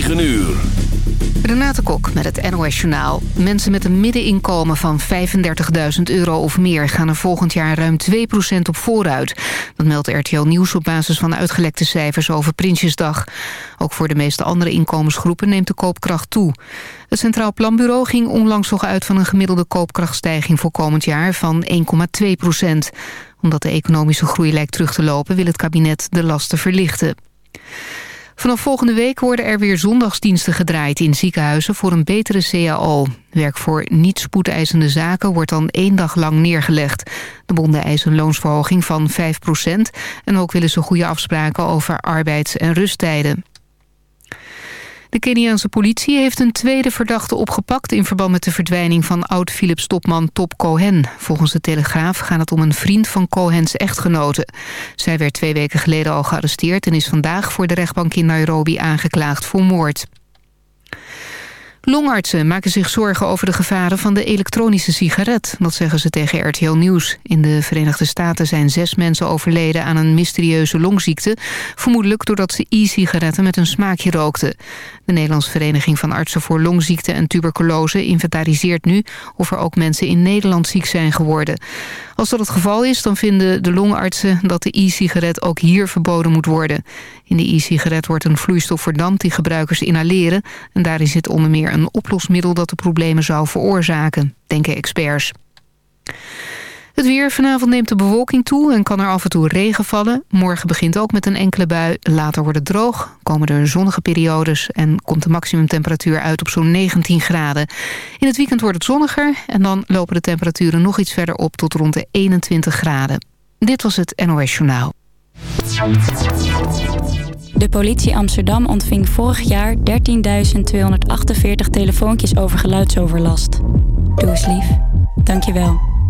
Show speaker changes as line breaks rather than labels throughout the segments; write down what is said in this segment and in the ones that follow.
9 uur.
Renate Kok met het NOS Journaal. Mensen met een middeninkomen van 35.000 euro of meer... gaan er volgend jaar ruim 2% op vooruit. Dat meldt RTL Nieuws op basis van uitgelekte cijfers over Prinsjesdag. Ook voor de meeste andere inkomensgroepen neemt de koopkracht toe. Het Centraal Planbureau ging onlangs nog uit van een gemiddelde koopkrachtstijging voor komend jaar van 1,2% Omdat de economische groei lijkt terug te lopen... wil het kabinet de lasten verlichten. Vanaf volgende week worden er weer zondagsdiensten gedraaid in ziekenhuizen voor een betere CAO. Werk voor niet spoedeisende zaken wordt dan één dag lang neergelegd. De bonden eisen een loonsverhoging van 5% en ook willen ze goede afspraken over arbeids- en rusttijden. De Keniaanse politie heeft een tweede verdachte opgepakt... in verband met de verdwijning van oud-Philips-topman Top Cohen. Volgens de Telegraaf gaat het om een vriend van Cohens echtgenote. Zij werd twee weken geleden al gearresteerd... en is vandaag voor de rechtbank in Nairobi aangeklaagd voor moord. Longartsen maken zich zorgen over de gevaren van de elektronische sigaret. Dat zeggen ze tegen RTL Nieuws. In de Verenigde Staten zijn zes mensen overleden aan een mysterieuze longziekte. Vermoedelijk doordat ze e-sigaretten met een smaakje rookten. De Nederlandse Vereniging van Artsen voor Longziekte en Tuberculose inventariseert nu of er ook mensen in Nederland ziek zijn geworden. Als dat het geval is, dan vinden de longartsen dat de e-sigaret ook hier verboden moet worden. In de e-sigaret wordt een vloeistof verdampt die gebruikers inhaleren en daarin zit onder meer een oplosmiddel dat de problemen zou veroorzaken, denken experts. Het weer. Vanavond neemt de bewolking toe en kan er af en toe regen vallen. Morgen begint ook met een enkele bui. Later wordt het droog, komen er zonnige periodes... en komt de maximumtemperatuur uit op zo'n 19 graden. In het weekend wordt het zonniger en dan lopen de temperaturen nog iets verder op... tot rond de 21 graden. Dit was het NOS Journaal.
De politie Amsterdam ontving vorig jaar 13.248 telefoontjes over geluidsoverlast. Doe eens lief. Dank je wel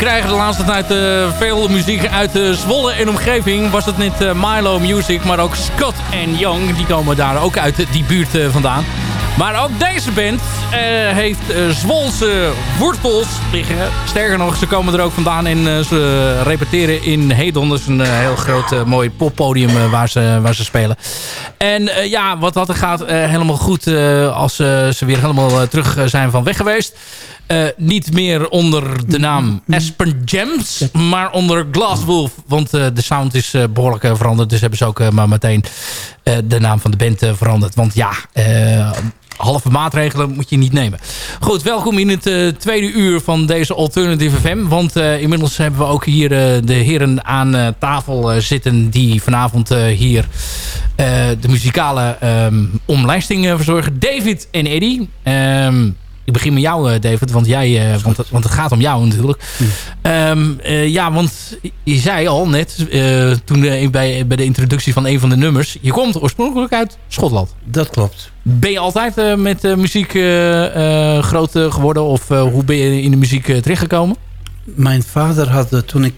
Krijgen de laatste tijd uh, veel muziek uit uh, Zwolle en omgeving. Was het niet uh, Milo Music, maar ook Scott en Young. Die komen daar ook uit die buurt vandaan. Maar ook deze band heeft Zwolse wortels liggen. Sterker nog, ze komen er ook vandaan en ze repeteren in Hedon. Dat is een heel groot mooi poppodium waar, ze, waar ze spelen. En ja, wat dat gaat helemaal goed als ze weer helemaal terug zijn van weg geweest. Uh, niet meer onder de naam Aspen Gems, maar onder Glasswolf. Want uh, de sound is uh, behoorlijk veranderd. Dus hebben ze ook maar meteen de naam van de band veranderd. Want ja, halve maatregelen moet je niet nemen. Goed, welkom in het tweede uur van deze Alternative FM. Want inmiddels hebben we ook hier de heren aan tafel zitten... die vanavond hier de muzikale um, omlijsting verzorgen. David en Eddie. Um, ik begin met jou, eh, David, want, jij, uh, want, het, want het gaat om jou natuurlijk. Ja, um, uh, ja want je zei al net, toen bij, bij de introductie van een van de nummers... je komt oorspronkelijk uit Schotland.
Dat klopt.
Ben je altijd met muziek groot geworden? Of hoe ben je in de muziek terechtgekomen?
Mijn vader had, toen ik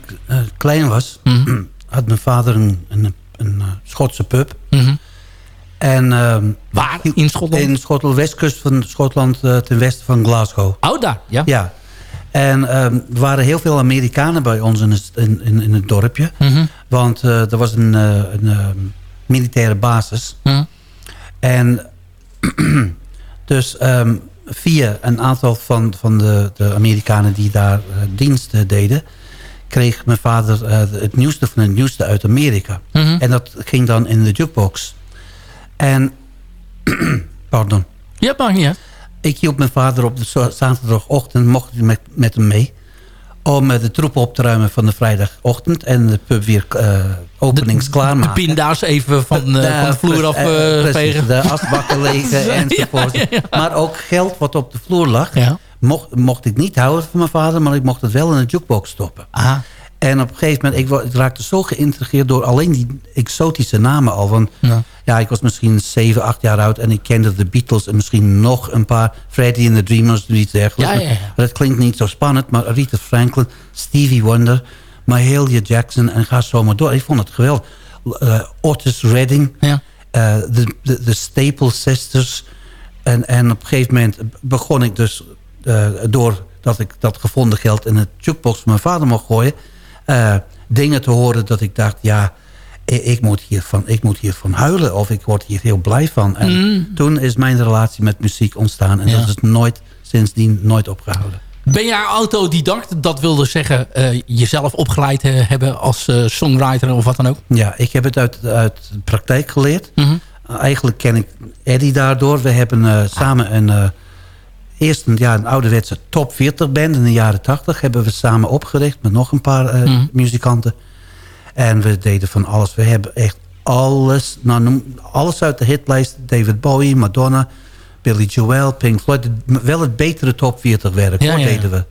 klein was... Mm had mijn vader een, een, een Schotse pub... Mm
en, uh, Waar in Schotland?
In Schotland, westkust van Schotland, uh, ten westen van Glasgow.
Oh, daar, ja.
Ja. En um, er waren heel veel Amerikanen bij ons in het, in, in, het dorpje. Mm -hmm. Want uh, er was een, uh, een ehm, militaire basis. Mm -hmm. En dus um, via een aantal van, van de, de Amerikanen die daar dienst deden... kreeg mijn vader het nieuwste van het nieuwste uit Amerika. Mm -hmm. En dat ging dan in de jukebox. En, pardon.
Ja, maar ja.
Ik hielp mijn vader op de zaterdagochtend, mocht ik met, met hem mee... om eh, de troep op te ruimen van de vrijdagochtend... en de pub weer uh, openings klaarmaken.
De pinda's even van, uh, de, van de vloer af uh, vegen.
De asbakken legen enzovoort. Ja, ja, ja. Maar ook geld wat op de vloer lag... Mocht, mocht ik niet houden van mijn vader... maar ik mocht het wel in een jukebox stoppen. Aha. En op een gegeven moment, ik, ik raakte zo geïntrigeerd door alleen die exotische namen al. Want ja. ja. ik was misschien 7, 8 jaar oud en ik kende de Beatles en misschien nog een paar. Freddy and the Dreamers, iets dergelijks. Ja, ja, ja. Dat klinkt niet zo spannend, maar Rita Franklin, Stevie Wonder, Mahalia Jackson en ga zo maar door. Ik vond het geweldig. Uh, Otis Redding, ja. uh, de, de, de Staple Sisters. En, en op een gegeven moment begon ik dus, uh, doordat ik dat gevonden geld in het jukebox van mijn vader mocht gooien uh, dingen te horen dat ik dacht... ja, ik moet, hiervan, ik moet hiervan huilen of ik word hier heel blij van. En mm. toen is mijn relatie met muziek ontstaan. En dat is nooit, sindsdien nooit opgehouden.
Ben jij autodidact? Dat wilde zeggen uh, jezelf opgeleid uh, hebben als uh, songwriter of wat dan ook?
Ja, ik heb het uit, uit de praktijk geleerd. Mm -hmm. eigenlijk ken ik Eddie daardoor. We hebben samen een eerst een, ja, een ouderwetse top 40 band in de jaren 80 hebben we samen opgericht met nog een paar uh, mm. muzikanten. En we deden van alles. We hebben echt alles, nou, alles uit de hitlijst. David Bowie, Madonna, Billy Joel, Pink Floyd. Wel het betere top 40 werk, ja, ja, deden we.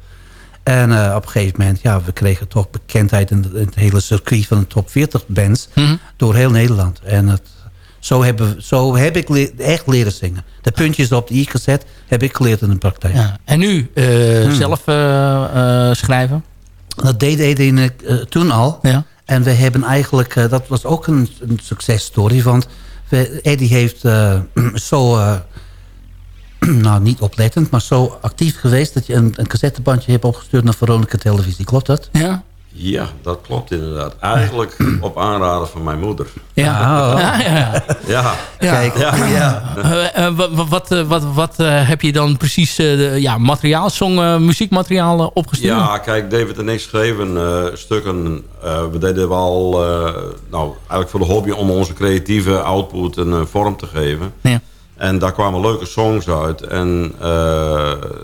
En uh, op een gegeven moment, ja, we kregen toch bekendheid in, het hele circuit van de top 40 bands. Mm. Door heel Nederland. En het, zo, hebben, zo heb ik echt leren zingen. De puntjes op de i gezet heb ik geleerd in de praktijk. Ja.
En nu uh, hmm. zelf uh, schrijven?
Dat deed ik toen al. Ja. En we hebben eigenlijk, dat was ook een, een successtory. Want we, Eddie heeft zo, nou niet oplettend, maar zo actief geweest... dat je een, een cassettebandje hebt opgestuurd naar Veronica Televisie. Klopt dat?
Ja.
Ja, dat klopt inderdaad. Eigenlijk op aanraden van mijn moeder.
Ja, oh. ja,
ja. ja.
Kijk, ja.
Uh, uh, wat, wat, uh, wat, wat heb je dan precies ja, materiaal, song, muziekmateriaal opgestuurd?
Ja, kijk, David en ik schreven stukken. we deden wel, nou, eigenlijk voor de hobby om onze creatieve output een vorm te geven. Ja. En daar kwamen leuke songs uit. En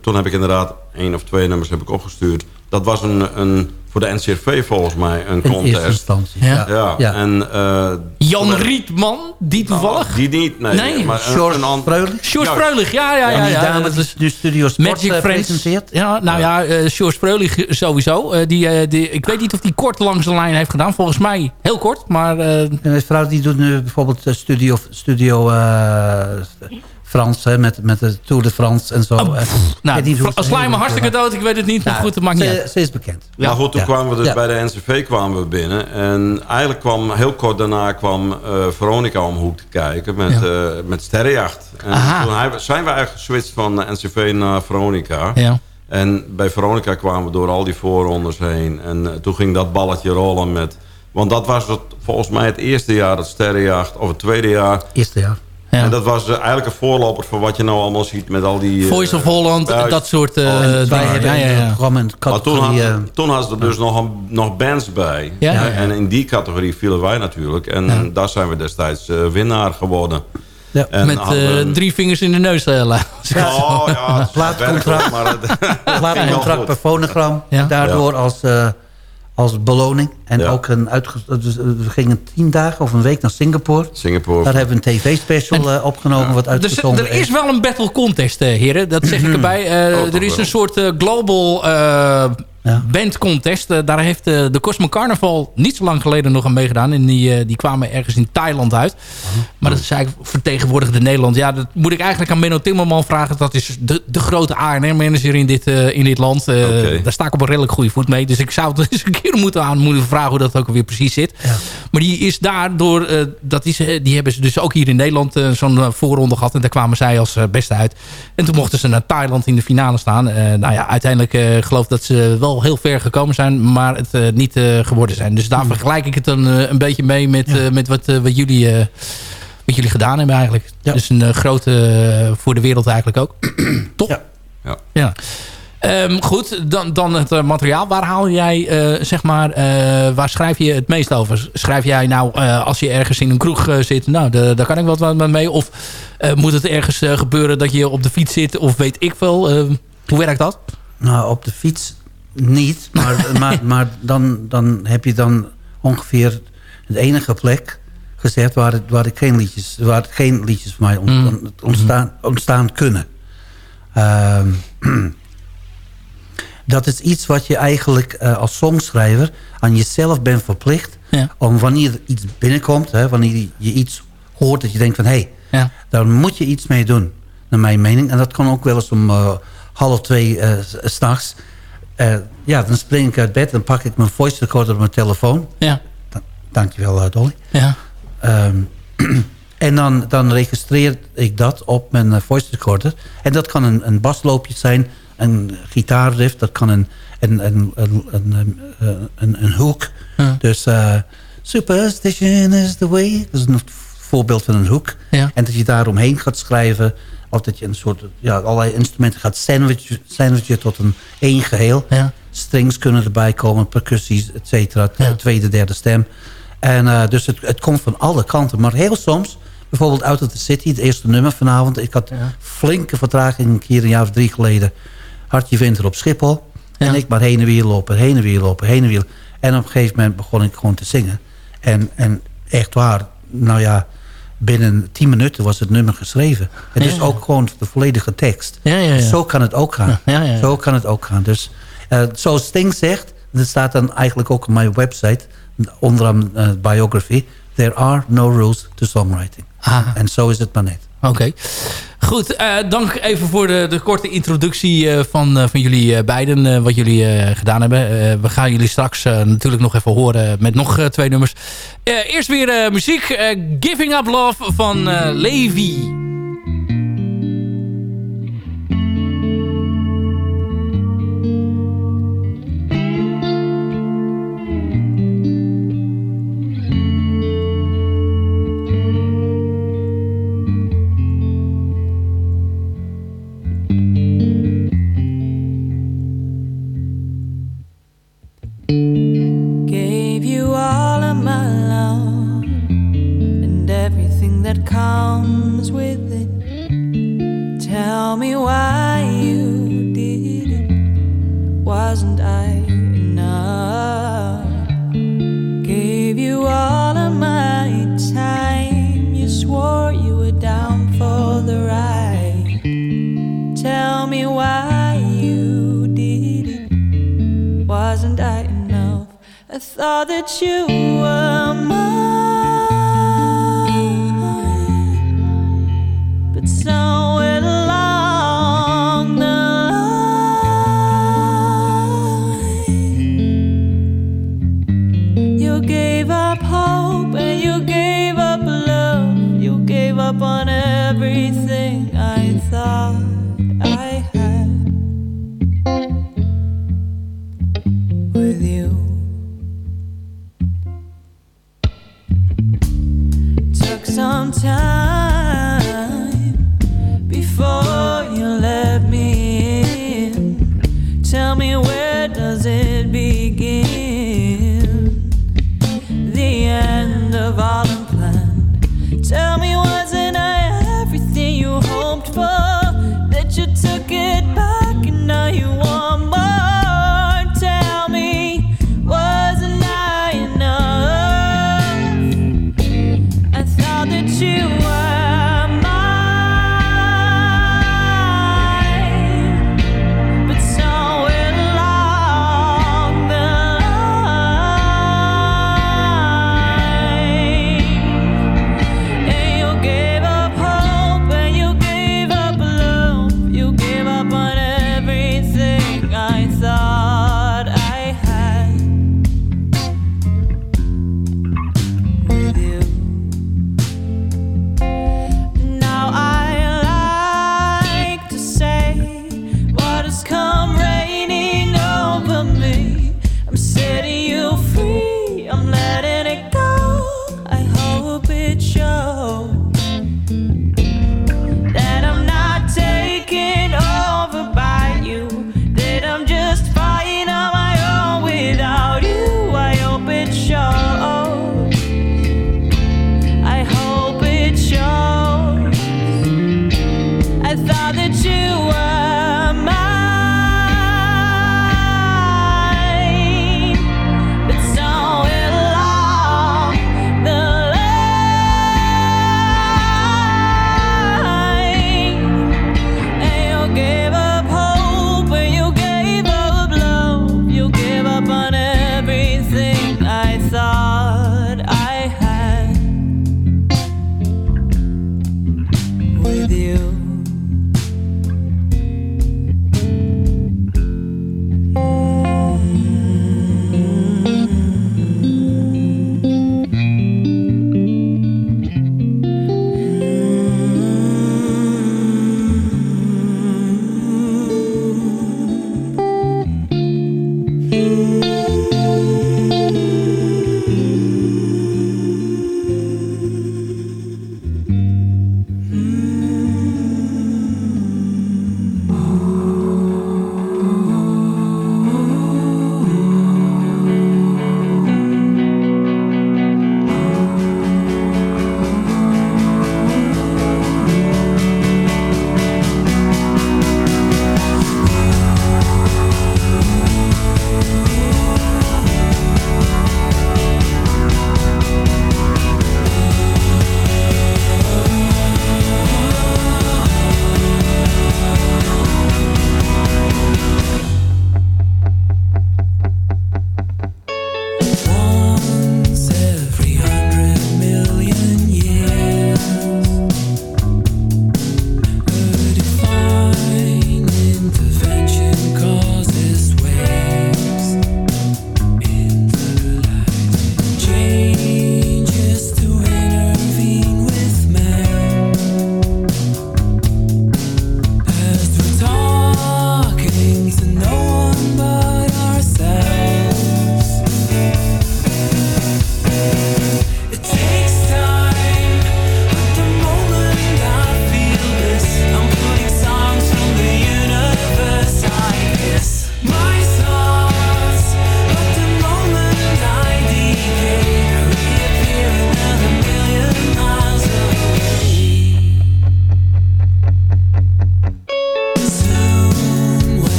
toen heb ik inderdaad één of twee nummers heb ik opgestuurd. Dat was een, een voor de NCRV volgens mij een
in
contest.
instantie,
ja. ja. ja. En, uh,
Jan Rietman, die nou, toevallig?
Nou, die niet, nee. nee.
Maar George een, Freulich?
George Freulich, ja, ja, ja.
ja, ja,
is
de Studio Sport Magic uh, presenteert.
Ja, nou ja, uh, George Freulich sowieso. Uh, die, die, ik weet niet of die kort langs de lijn heeft gedaan. Volgens mij heel kort, maar...
en een vrouw die doet nu bijvoorbeeld studio... studio Frans, hè, met, met de Tour de France en zo. Oh,
nou, sla je me hartstikke dood, ik weet het niet, maar goed, het maakt niet
ze, is bekend.
Ja, goed, toen kwamen we dus bij de NCV kwamen we binnen. En eigenlijk kwam, heel kort daarna kwam uh, Veronica omhoek te kijken met, uh, met Sterrenjacht. En toen zijn we eigenlijk geswitcht van NCV naar Veronica. Ja. En bij Veronica kwamen we door al die voorrondes heen. En uh, toen ging dat balletje rollen met... Want dat was het, volgens mij het eerste jaar, dat Sterrenjacht. Of het tweede jaar.
Eerste jaar.
Ja. En dat was uh, eigenlijk een voorloper voor wat je nou allemaal ziet met al die...
Uh, Voice of Holland, dat soort uh,
oh, hebben ja, ja, ja. programma
Maar toen, toen hadden ze er dus nog, nog bands bij. Ja? En in die categorie vielen wij natuurlijk. En daar zijn we destijds winnaar geworden.
Ja. Met uh, drie vingers in de neus. Uh,
oh ja,
plaatcontract, maar, plaatcontract per fonogram. Daardoor als, uh, als beloning. En ook een dus, we gingen tien dagen of een week naar Singapore.
Singapore.
Daar hebben we een tv-special opgenomen. Wat uitgezonden
dus, er is wel een battle contest, heren. Dat zeg ik erbij. Oh, er is een soort global ja. bandcontest. Uh, daar heeft uh, de Cosmo Carnaval niet zo lang geleden nog aan meegedaan. En die, uh, die kwamen ergens in Thailand uit. Maar dat is eigenlijk vertegenwoordigde Nederland. Ja, dat moet ik eigenlijk aan Menno Timmerman vragen. Dat is de, de grote ANR-manager in dit, in dit land. Okay. Daar sta ik op een redelijk goede voet mee. Dus ik zou het eens een keer moeten aan moeten vragen hoe dat ook alweer precies zit. Ja. Maar die is daardoor... dat is, die hebben ze dus ook hier in Nederland zo'n voorronde gehad. En daar kwamen zij als beste uit. En toen mochten ze naar Thailand in de finale staan. nou ja, uiteindelijk geloof dat ze wel heel ver gekomen zijn, maar het uh, niet uh, geworden zijn. Dus daar hmm. vergelijk ik het dan uh, een beetje mee met, ja. met wat, wat, jullie, wat jullie gedaan hebben eigenlijk. Ja. Dus een grote voor de wereld eigenlijk ook. Top? Ja. ja. ja. Um, goed, dan, dan het uh, materiaal. Waar haal jij, uh, zeg maar, uh, waar schrijf je het meest over? Schrijf jij nou, als je ergens in een kroeg zit, nou, de, daar kan ik wat mee. Of moet het ergens gebeuren dat je op de fiets zit, of weet ik veel. hoe werkt dat?
Nou, op de fiets niet, maar, maar, maar dan, dan heb je dan ongeveer de enige plek gezegd waar, het, waar, ik geen liedjes, waar geen liedjes voor mij mm. ontstaan, ontstaan kunnen. Uh, dat is iets wat je eigenlijk uh, als songschrijver aan jezelf bent verplicht. Ja. Om wanneer iets binnenkomt, hè, wanneer je iets hoort dat je denkt van... hé, hey, ja. daar moet je iets mee doen, naar mijn mening. En dat kan ook wel eens om uh, half twee uh, s'nachts. Uh, ja, dan spring ik uit bed en pak ik mijn voice recorder op mijn telefoon. Ja. Da dankjewel, uh, Dolly. Ja. Um, en dan, dan registreer ik dat op mijn uh, voice recorder. En dat kan een, een basloopje zijn, een gitaarriff, dat kan een, een, een, een, een, een, een hoek. Ja. Dus superstition is the way. Dat is een voorbeeld van een hoek. Ja. En dat je daaromheen gaat schrijven of dat je een soort, ja, allerlei instrumenten gaat sandwichen, sandwichen tot een één geheel. Ja. Strings kunnen erbij komen, percussies, et cetera. Tweede, derde stem. En uh, dus het, het komt van alle kanten. Maar heel soms, bijvoorbeeld Out of the City, het eerste nummer vanavond. Ik had ja. flinke vertraging een keer een jaar of drie geleden. Hartje Winter op Schiphol. En ik maar heen en weer lopen, heen en weer lopen, heen en weer. En op een gegeven moment begon ik gewoon te zingen. En, en echt waar, nou ja, binnen 10 minuten was het nummer geschreven. Het is ook gewoon de volledige tekst. Ja, ja, Zo kan het ook gaan. Zo kan het ook gaan. Dus uh, zoals Sting zegt, dat staat dan eigenlijk ook op mijn website, onderaan uh, biography, there are no rules to songwriting. Ah. En zo is het maar net.
Oké. Goed, uh, dank even voor de, de korte introductie uh, van, uh, van jullie beiden. wat jullie gedaan hebben. we gaan jullie straks natuurlijk nog even horen met nog twee nummers. eerst weer muziek. Giving Up Love van Levi.
comes with it. Tell me why you did it. Wasn't I enough? Gave you all of my time. You swore you were down for the ride. Tell me why you did it. Wasn't I enough? I thought that you were mine. On everything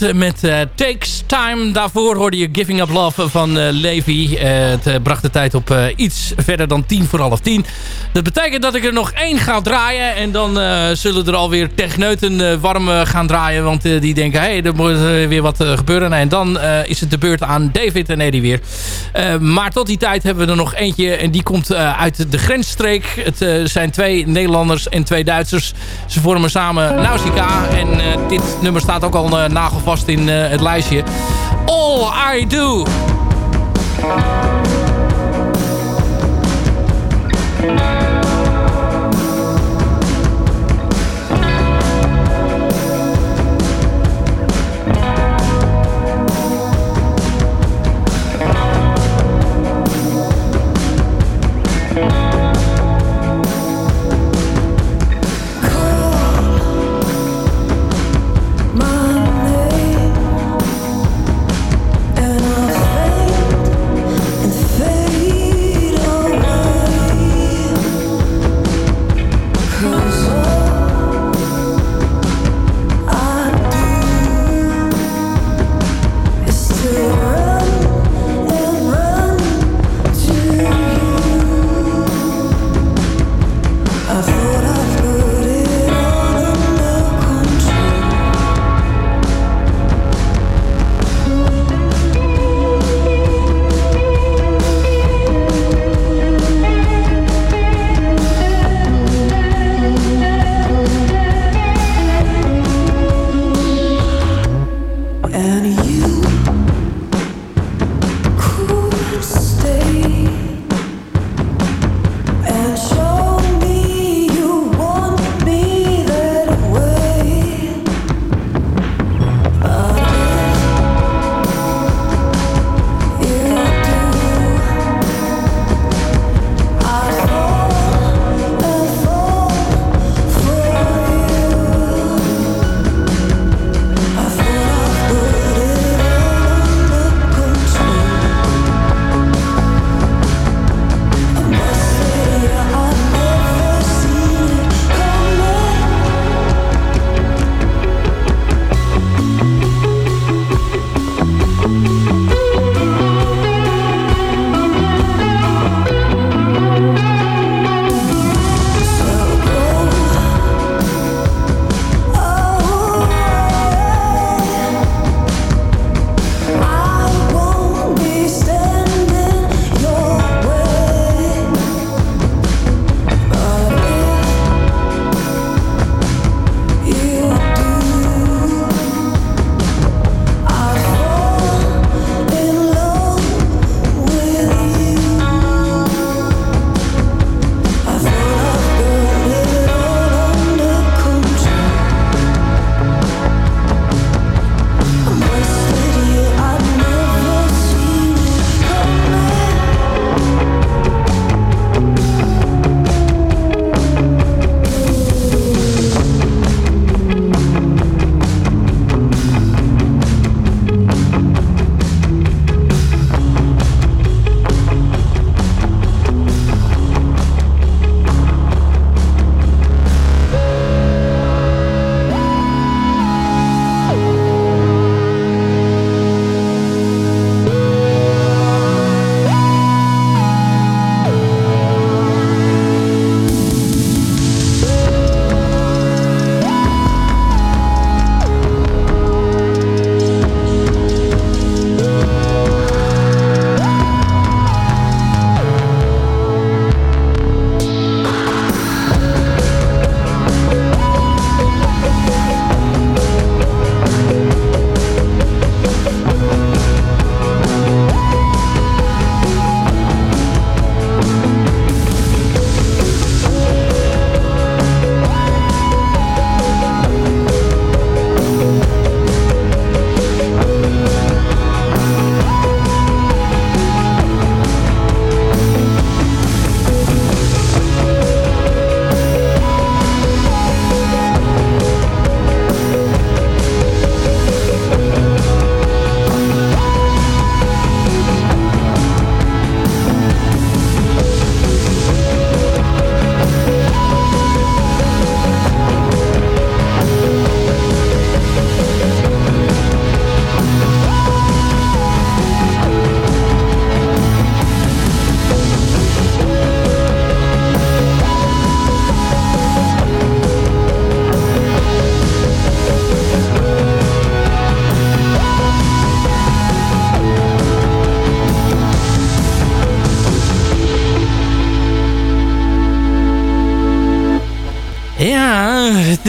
Dat met uh, Takes Time. Daarvoor hoorde je Giving Up Love van uh, Levi. het bracht de tijd op iets verder dan tien voor half tien. Dat betekent dat ik er nog één ga draaien. En dan zullen er alweer techneuten warm gaan draaien. Want die denken, hé, hey, er moet weer wat gebeuren. En dan is het de beurt aan David en Eddie weer. maar tot die tijd hebben we er nog eentje. En die komt uit de grensstreek. Het zijn twee Nederlanders en twee Duitsers. Ze vormen samen Nausicaa. En dit nummer staat ook al nagelvast in het lijstje. All I Do. Thank you.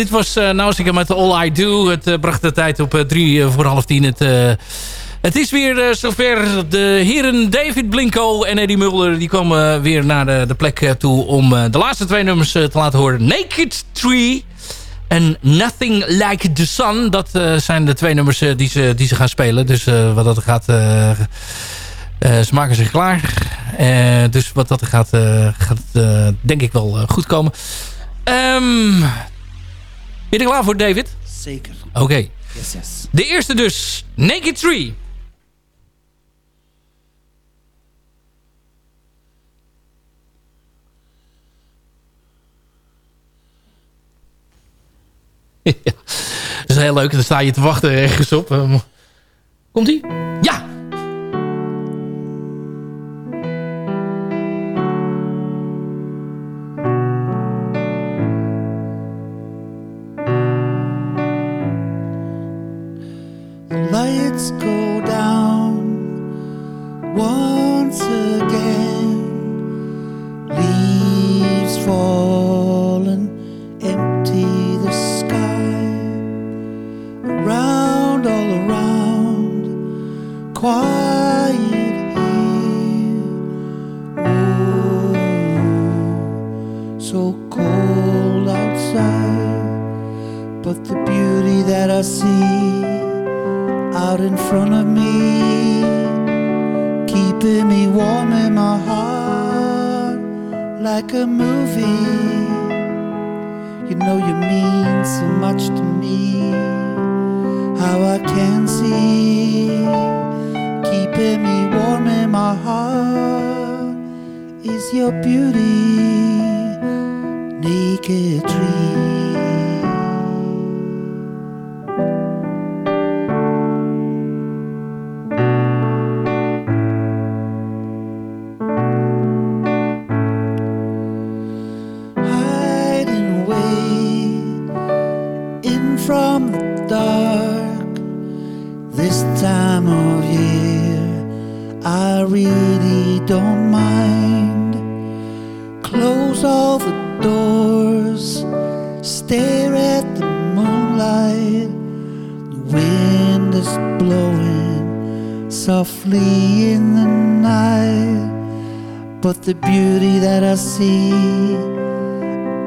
Dit was uh, Nausicaa met All I Do. Het uh, bracht de tijd op uh, drie voor half tien. Het, het is weer zover. De heren David Blinko en Eddie Mulder... die komen weer naar de, de plek toe om de laatste twee nummers te laten horen. Naked Tree en Nothing Like the Sun. Dat zijn de twee nummers die, ze, die ze gaan spelen. Dus wat dat gaat... ze maken zich klaar. dus wat dat gaat, gaat denk ik wel goed komen. Um, je er klaar voor, David?
Zeker.
Oké. Yes, yes. De eerste dus. Naked Tree. ja, dat is heel leuk. Dan sta je te wachten ergens op. Ehm, komt-ie? Ja!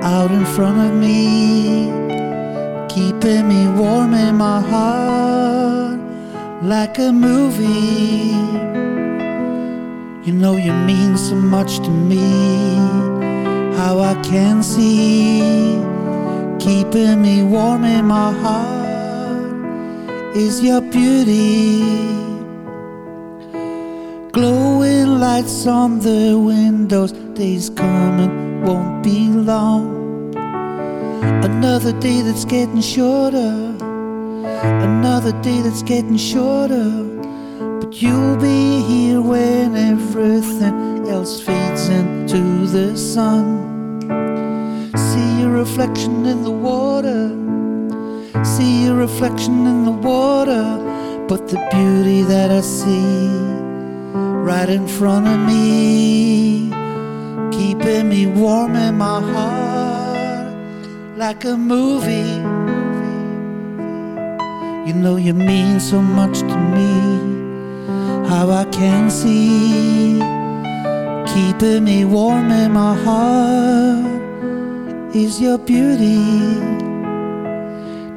Out in front of me, keeping me warm in my heart like a movie. You know you mean so much to me, how I can see, keeping me warm in my heart is your beauty glowing lights on the windows. Days coming won't be long. Another day that's getting shorter. Another day that's getting shorter. But you'll be here when everything else fades into the sun. See your reflection in the water. See your reflection in the water. But the beauty that I see right in front of me, keeping me warm in my heart like a movie. You know you mean so much to me, how I can see, keeping me warm in my heart is your beauty,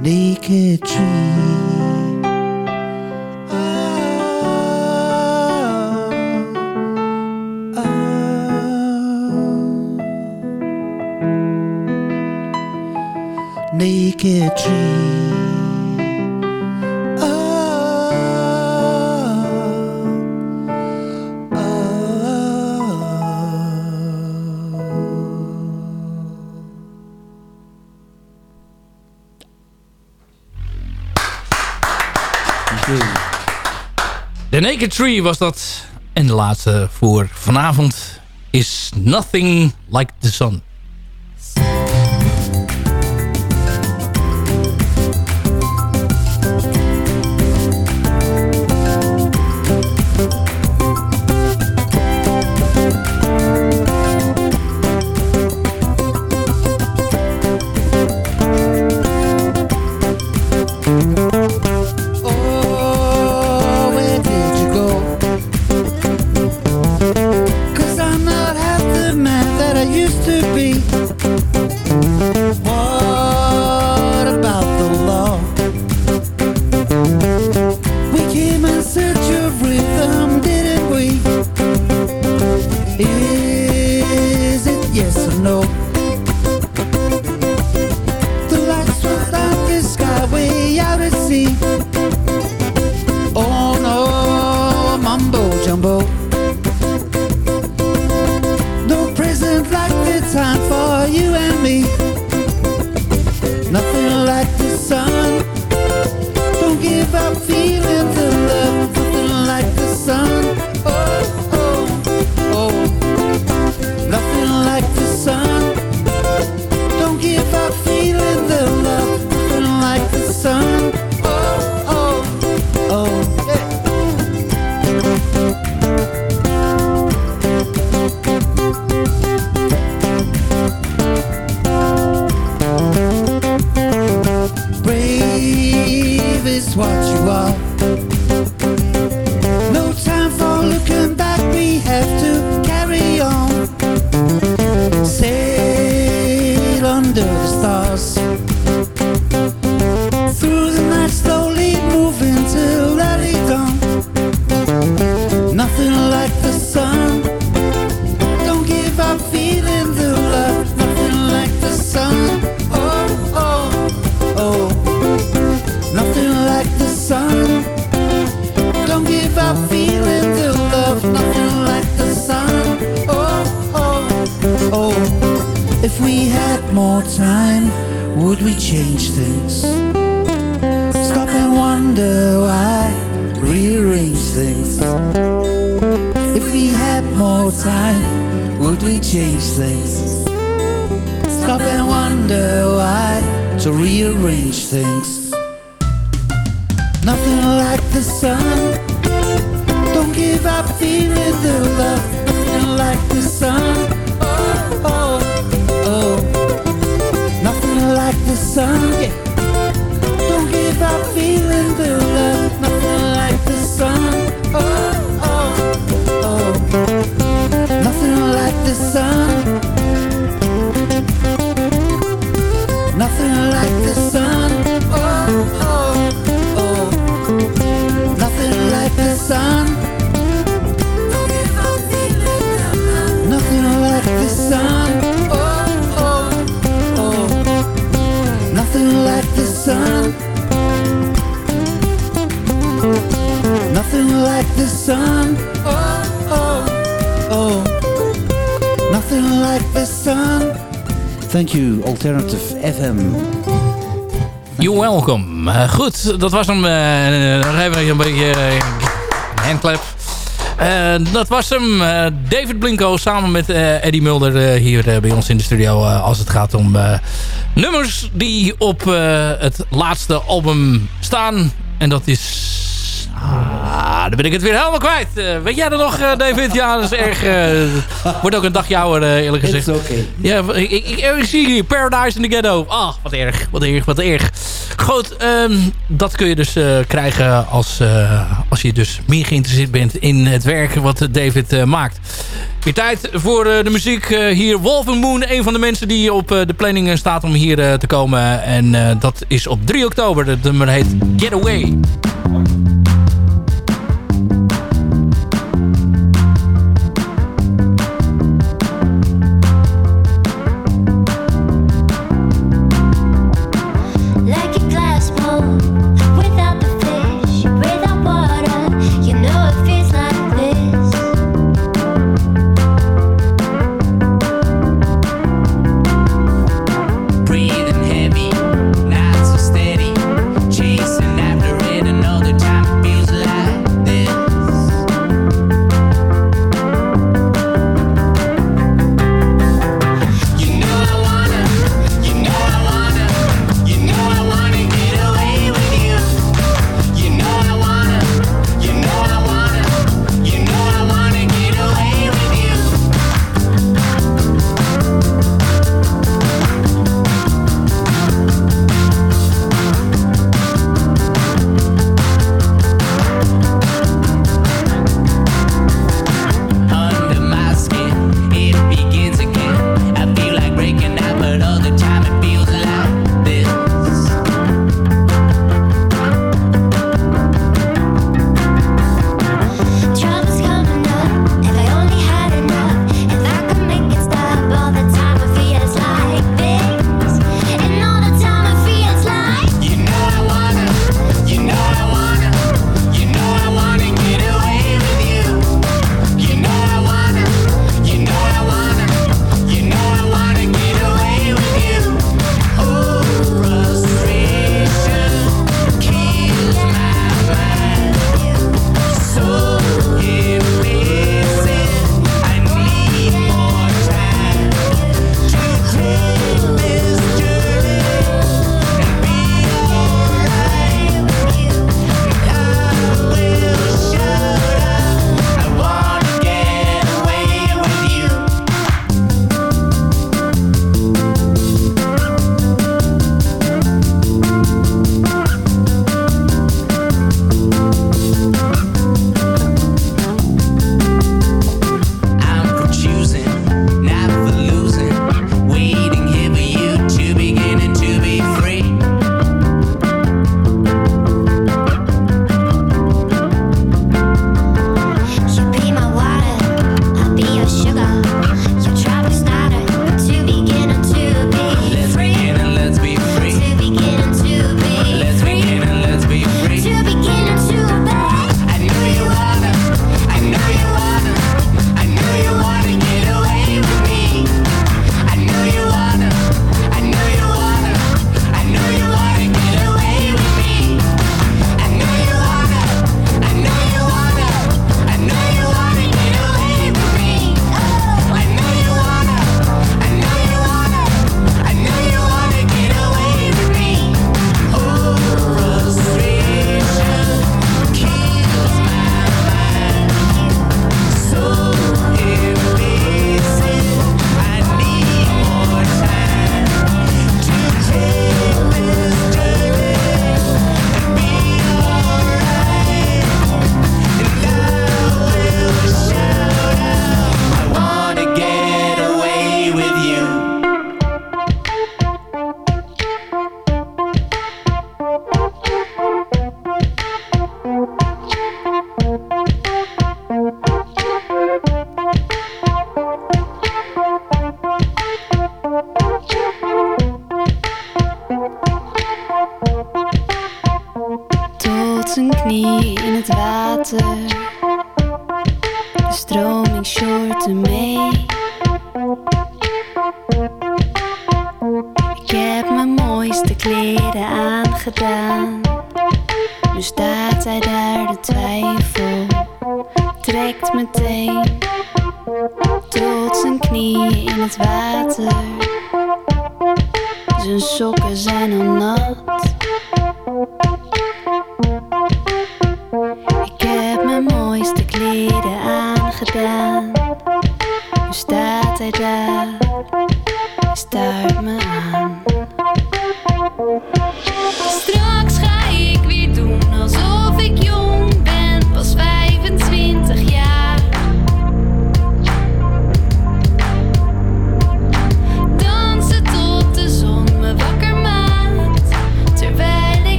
naked tree. Naked tree.
The Naked Tree was dat. En de laatste voor vanavond is Nothing Like the Sun.
Under the stars. Time, would we change things? Stop and wonder why. Rearrange things. If we had more time, would we change things? Stop and wonder why to rearrange things.
Dat was hem. Uh, een beetje uh, handclap. Uh, dat was hem. David Blinko samen met Eddie Mulder hier bij ons in de studio. als het gaat om nummers die op het laatste album staan. En dat is... Ah, dan ben ik het weer helemaal kwijt. Uh, weet jij dat nog, uh, David? Ja, dat is erg... Uh, wordt ook een dagje ouder, eerlijk gezegd.
It's okay.
Ja, ik, ik, ik, zie hier Paradise in the Ghetto. Ah, wat erg, wat erg, wat erg. Goed, um, dat kun je dus krijgen als, als je dus meer geïnteresseerd bent in het werk wat David maakt. Weer tijd voor de muziek. hier Wolf Moon, een van de mensen die op de planning staat om hier te komen. En dat is op 3 oktober. Het nummer heet Getaway.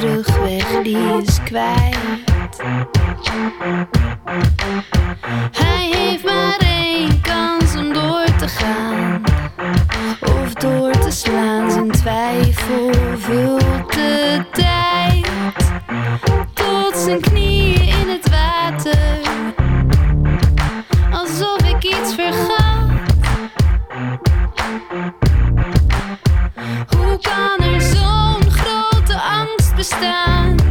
Terugweg die is kwijt. Hij heeft maar één kans om door te gaan. Of door te slaan, zijn twijfel vult de tijd. Tot zijn knieën in het water.
understand.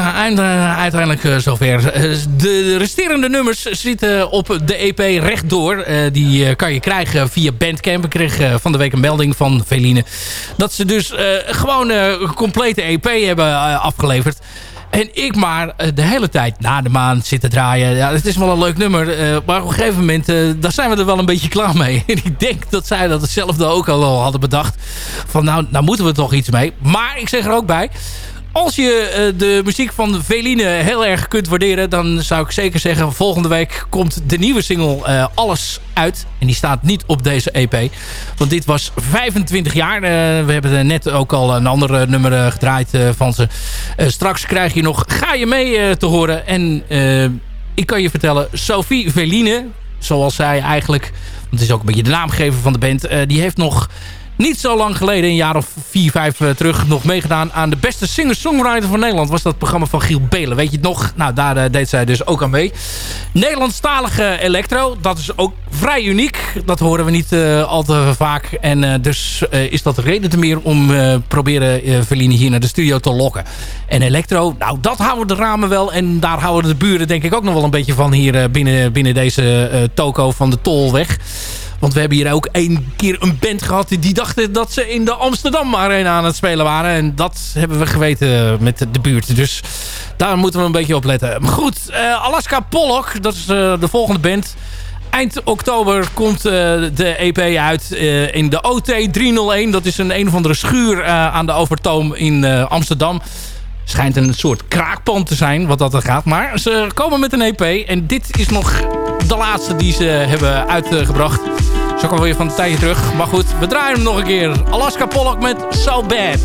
Uiteindelijk eh, zover. Eh, de resterende nummers zitten op de EP rechtdoor. Eh, die eh, kan je krijgen via Bandcamp. Ik kreeg eh, van de week een melding van Veline... dat ze dus eh, gewoon eh, een complete EP hebben eh, afgeleverd. En ik maar eh, de hele tijd na de maan zitten draaien. Ja, het is wel een leuk nummer. eh, maar op een gegeven moment, eh, daar zijn we er wel een beetje klaar mee. En ik denk dat zij dat hetzelfde ook al hadden bedacht. Van nou, nou moeten we toch iets mee. Maar ik zeg er ook bij als je eh, de muziek van Veline heel erg kunt waarderen... dan zou ik zeker zeggen... volgende week komt de nieuwe single eh, Alles uit. En die staat niet op deze EP. Want dit was 25 jaar. Eh, we hebben net ook al een ander nummer gedraaid van ze. Straks krijg je nog Ga je mee te horen. En ik kan je vertellen... Sophie Veline, zoals zij eigenlijk... het is ook een beetje de naamgever van de band... die heeft nog niet zo lang geleden, een jaar of vier, vijf eh, terug... nog meegedaan aan de beste singer-songwriter van Nederland. Was dat programma van Giel Belen. Weet je het nog? Nou, daar eh, deed zij dus ook aan mee. Nederlandstalige electro. Dat is ook vrij uniek. Dat horen we niet eh, al te vaak. En dus is dat de reden te meer om proberen uh, Verline hier naar de studio te lokken. En electro, nou dat houden de ramen wel. En daar houden de buren denk ik ook nog wel een beetje van hier binnen, binnen deze toko van de Tolweg.
Want we hebben hier ook één keer een band gehad... die dachten dat ze in de Amsterdam Arena aan het spelen waren. En dat hebben we geweten met de buurt. Dus daar moeten we een beetje op letten. Maar goed, Alaska Pollock, dat is de volgende band... Eind oktober komt de EP uit in de OT 301. Dat is een een of andere schuur aan de Overtoom in Amsterdam schijnt een soort kraakpand te zijn wat dat er gaat. Maar ze komen met een EP en dit is nog de laatste die ze hebben uitgebracht. Dat is ook alweer van een tijdje terug. Maar goed, we draaien hem nog een keer. Alaska Pollock met So Bad.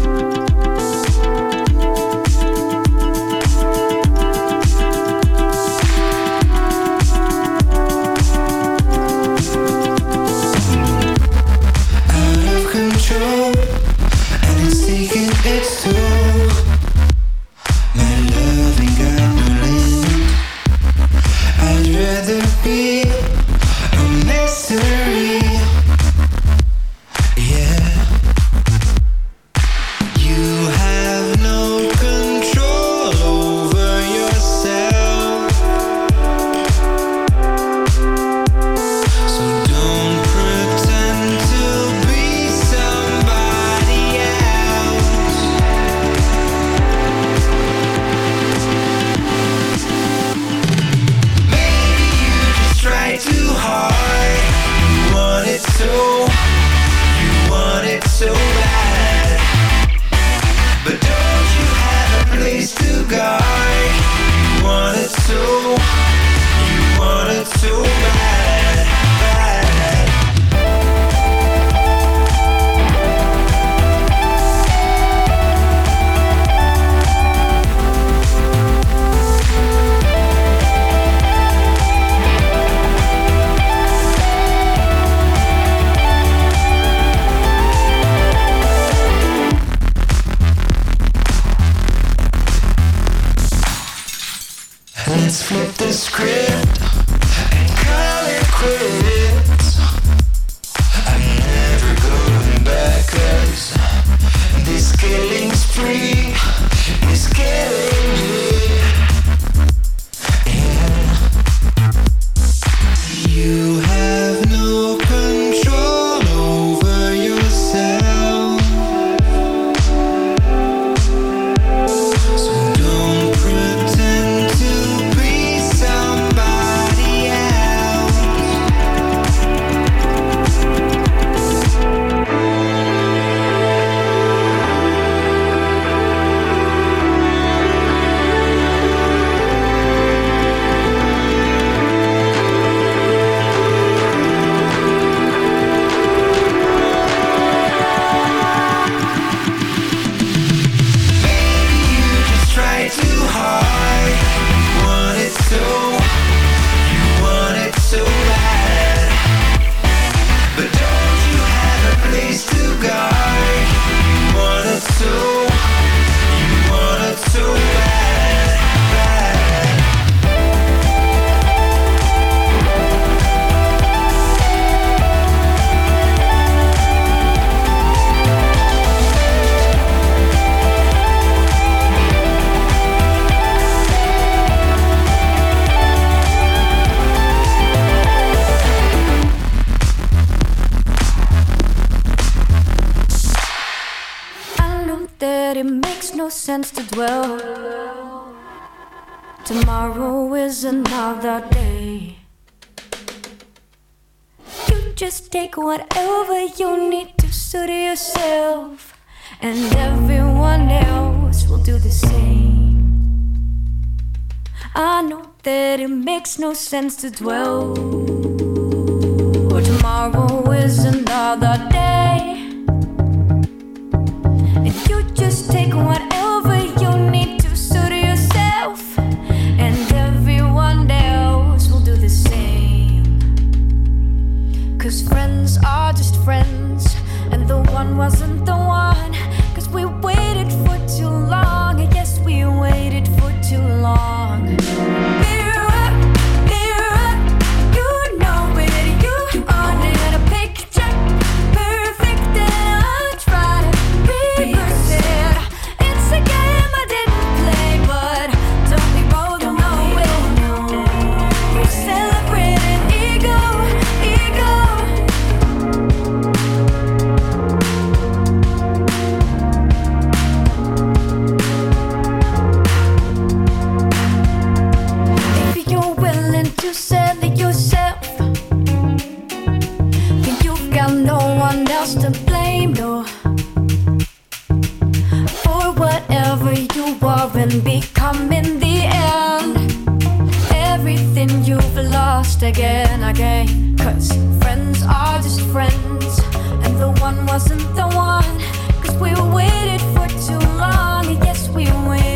Tomorrow is another day. You just take whatever you need to suit yourself, and everyone else will do the same. I know that it makes no sense to dwell. but Tomorrow is another day. And the one wasn't the one. And become in the end everything you've lost again, again. Cause friends are just friends, and the one wasn't the one. Cause we waited for too long, yes, we waited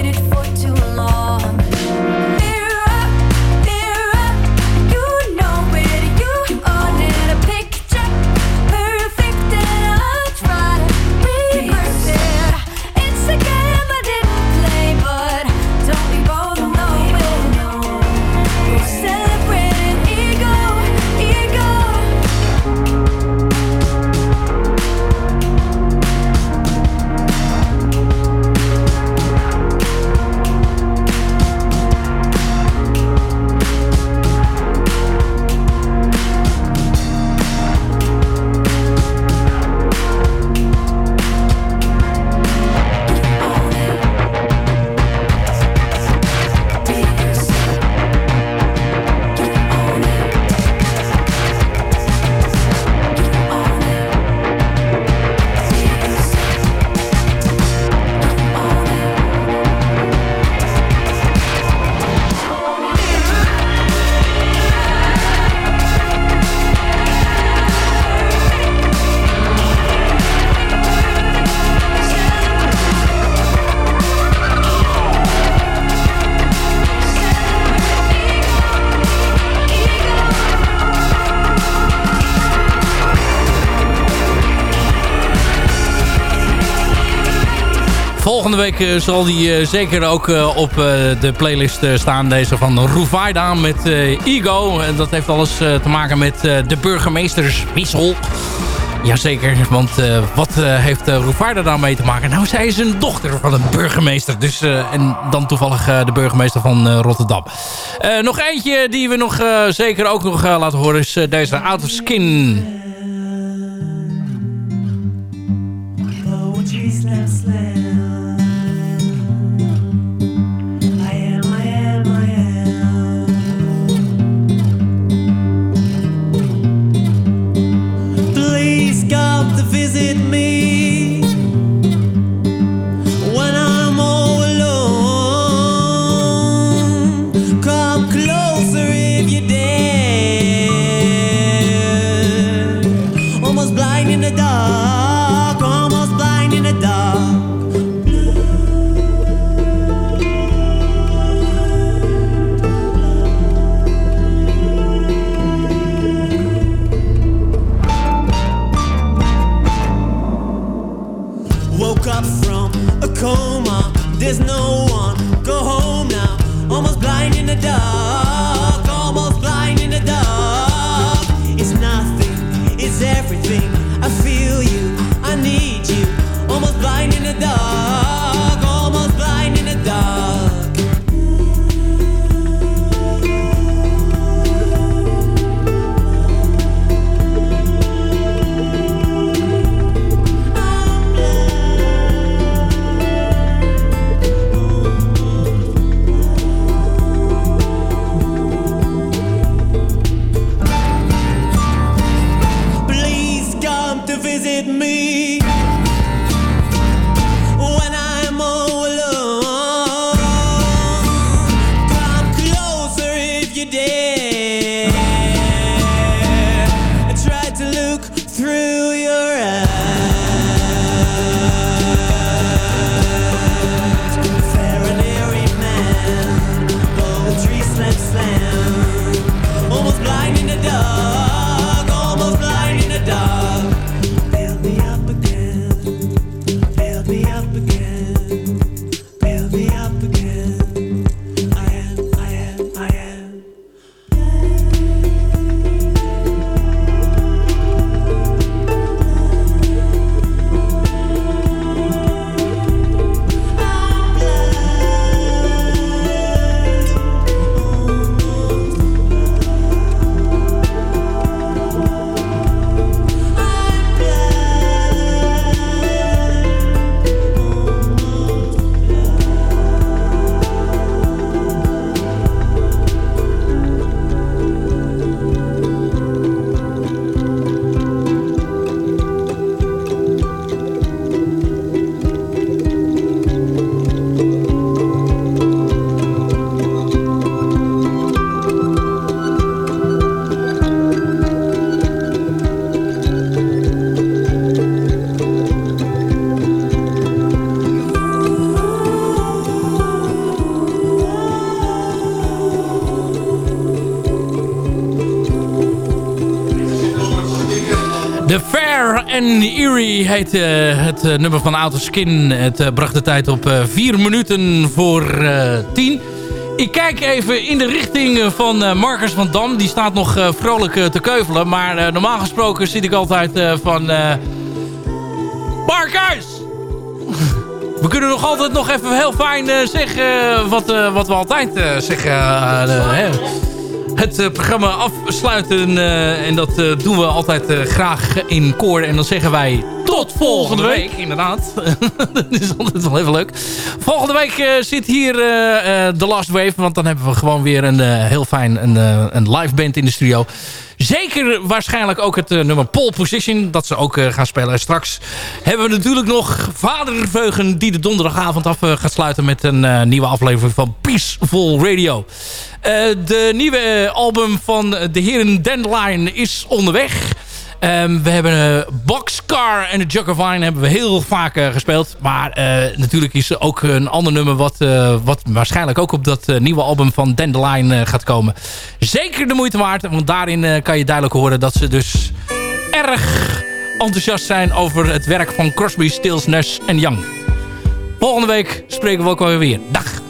Week eh, zal die eh, zeker ook eh, op de playlist staan. Deze van Ruvaida met Ego. En dat heeft alles te maken met de burgemeesterswissel. Jazeker, want wat heeft uh, daar mee te maken? Nou, zij is een dochter van een burgemeester. Dus, en dan toevallig de burgemeester van Rotterdam. nog eentje die we nog zeker ook nog laten horen is deze Out of Skin.
Heet uh, het uh, nummer van Outer Skin. Het uh, bracht de tijd op 4 minuten voor 10. Ik kijk even in de richting van Marcus van Dam. Die staat nog vrolijk te keuvelen. Maar normaal gesproken zit ik altijd van... Marcus! We kunnen nog altijd nog even heel fijn zeggen wat, wat we altijd zeggen. Het uh, programma afsluiten. Uh, en dat uh, doen we altijd graag in koor. En dan zeggen wij tot volgende week. Inderdaad. dat is altijd wel even leuk. Volgende week zit hier The Last Wave. Want dan hebben we gewoon weer een heel fijn een, een live band in de studio. Zeker waarschijnlijk ook het uh, nummer Pole Position. Dat ze ook uh, gaan spelen. En straks hebben we natuurlijk nog Vader Veugen... die de donderdagavond af uh, gaat sluiten... met een nieuwe aflevering van Peaceful Radio. de nieuwe album van de heren Dandelion is onderweg. Um, we hebben Boxcar en de Jug hebben we heel vaak uh, gespeeld. Maar uh, natuurlijk is er ook een ander nummer wat, wat waarschijnlijk ook op dat nieuwe album van Dandelion gaat komen. Zeker de moeite waard, want daarin kan je duidelijk horen dat ze dus erg enthousiast zijn over het werk van Crosby, Stills, Nash en Young. Volgende week spreken we ook weer. Dag!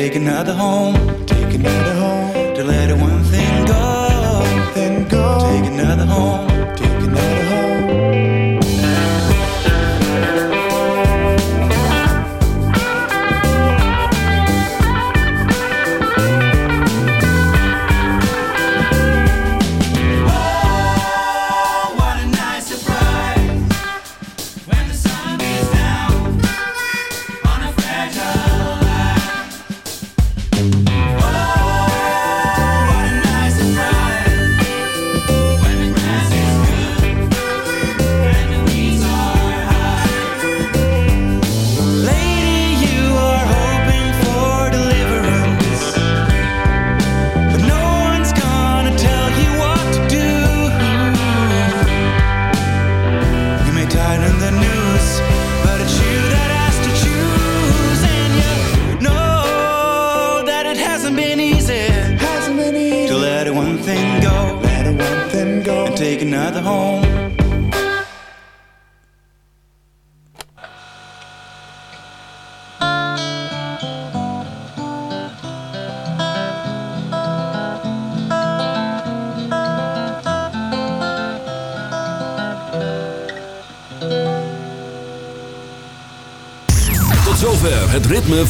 take another home.